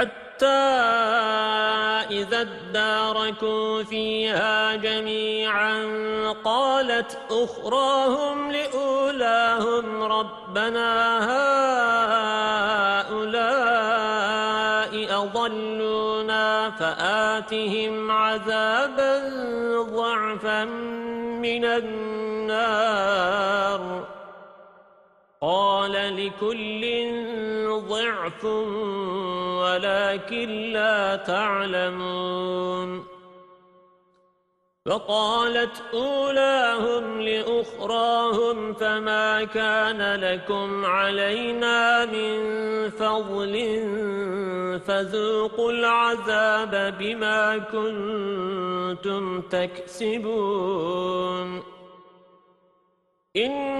حتى إذا اداركوا فيها جميعا قالت أخراهم لأولاهم ربنا هؤلاء أضلونا فآتهم عذابا ضعفا من النار. قال لكل ضعف ولكن لا تعلمون. فقالت أولاهم لأخراهم فما كان لكم علينا من فضل فذوقوا العذاب بما كنتم تكسبون. إن